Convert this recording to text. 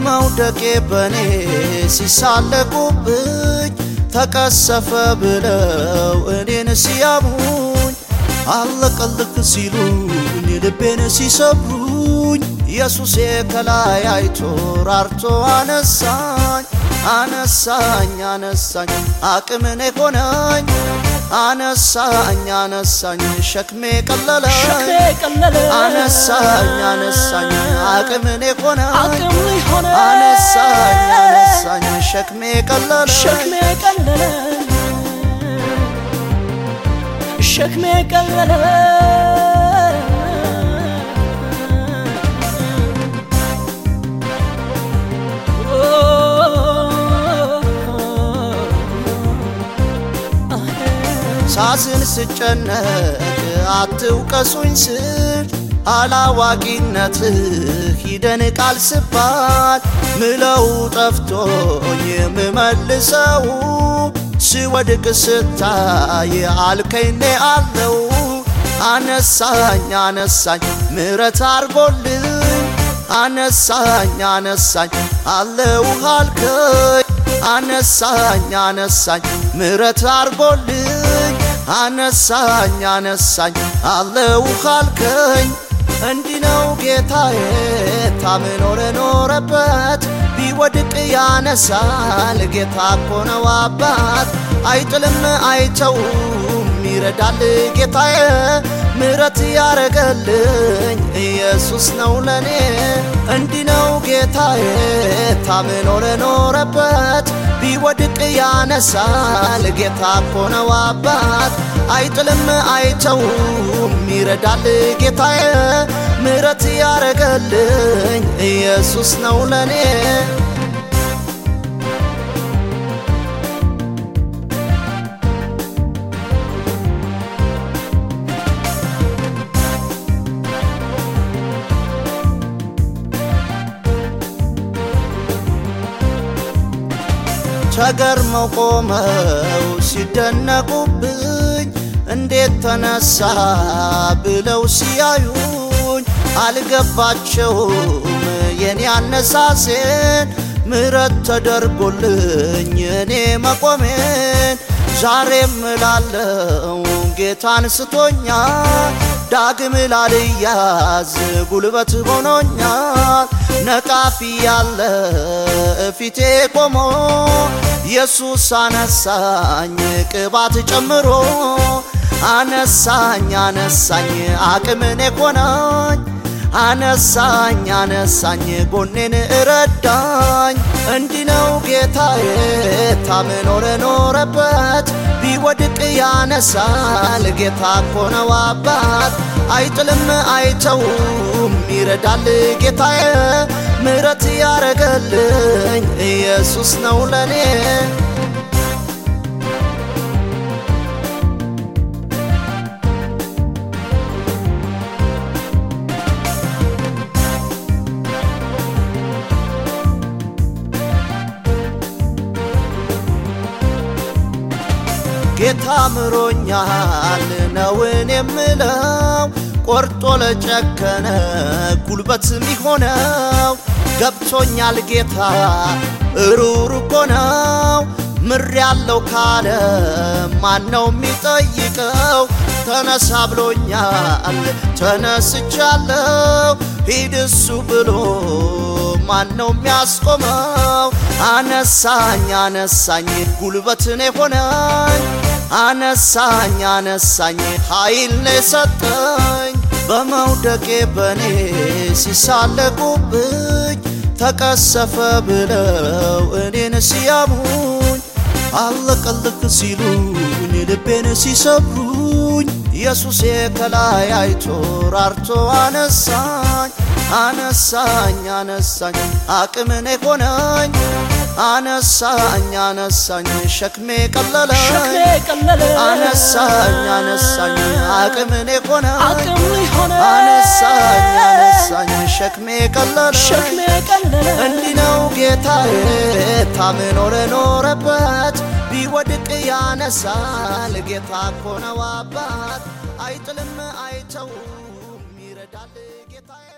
በመውደቄ በኔ ሲሳለቁብኝ ተቀሰፈ ብለው እኔን ሲያሙኝ አለቀልክ ሲሉኝ ልቤን ሲሰብሩኝ ኢየሱሴ ከላይ አይቶ ራርቶ አነሳኝ አነሳኝ አነሳኝ አቅምን ሆነኝ አነሳኝ አነሳኝ ሸክሜ ቀለለ። አነሳኝ አነሳኝ አቅምን ሆነ አነሳኝ አነሳኝ ሸክሜ ቀለለ። ሸክሜ ቀለለ ሳዝን ስጨነቅ አትውቀሱኝ ስል አላዋቂነትህ ሂደን ቃል ስባል ምለው ጠፍቶኝ የምመልሰው ስወድቅ ስታይ አልከይኔ አለው። አነሳኝ አነሳኝ ምረት አርጎልኝ አነሳኝ አነሳኝ አለው አልከኝ። አነሳኝ አነሳኝ ምረት አርጎልኝ አነሳኝ አነሳኝ አለው ካልከኝ። እንዲህ ነው ጌታዬ ታምኖ ለኖረበት ቢወድቅ ያነሳል ጌታ እኮ ነው አባት። አይጥልም አይተውም ይረዳል ጌታዬ። ምረት ያረገልኝ ኢየሱስ ነው ለኔ። እንዲህ ጌታዬ ታምኖ ለኖረበት ቢወድቅ ያነሳል። ጌታ እኮ ነው አባት አይጥልም አይተውም። ይረዳል ጌታዬ ምረት ያረገልኝ ኢየሱስ ነው ለኔ ተገርመው ቆመው ሲደነቁብኝ እንዴት ተነሳ ብለው ሲያዩኝ አልገባቸውም የኔ አነሳሴን። ምረት ተደርጎልኝ እኔ መቆሜን ዛሬም እላለው ጌታን ስቶኛል ዳግም ላልያዝ ጉልበት ሆኖኛል። ነቃፊ ያለ ፊቴ ቆሞ ኢየሱስ አነሳኝ ቅባት ጨምሮ አነሳኝ አነሳኝ አቅምን የኮናኝ። አነሳኝ አነሳኝ ጎኔን እረዳኝ። እንዲህ ነው ጌታዬ ታምኖ ለኖረበት ቢወድቅ ያነሳል። ጌታ እኮ ነው አባት። አይጥልም አይተውም ይረዳል ጌታዬ። ምረት ያረገልኝ ኢየሱስ ነው ለኔ ጌታ ምሮኛል ነውን የምለው ቆርጦ ለጨከነ ጉልበት ሚሆነው ገብቶኛል ጌታ እሩር እኮ ነው ምር ያለው ካለ ማን ነው የሚጠይቀው? ተነሳ ብሎኛል ተነስቻለሁ ሂድ እሱ ብሎ ማን ነው የሚያስቆመው? አነሳኝ አነሳኝ ጉልበትን የሆነኝ አነሳኝ አነሳኝ ኃይል የሰጠኝ። በመውደቄ በኔ ሲሳለቁብኝ ተቀሰፈ ብለው እኔን ሲያሙኝ። አለቀልክ ሲሉኝ ልቤን ሲሰብሩኝ። ኢየሱሴ ከላይ አይቶ ራርቶ አነሳኝ አነሳኝ አነሳኝ አቅምን የሆነኝ አነሳኝ አነሳኝ ሸክሜ ቀለለ። አነሳኝ አነሳኝ አቅምን ሆነ። አነሳኝ አነሳኝ ሸክሜ ቀለለ። እንዲህ ነው ጌታዬ ታምኖ ለኖረበት ቢወድቅ ያነሳል ጌታ እኮ ነው አባት። አይጥልም አይተውም ይረዳል ጌታዬ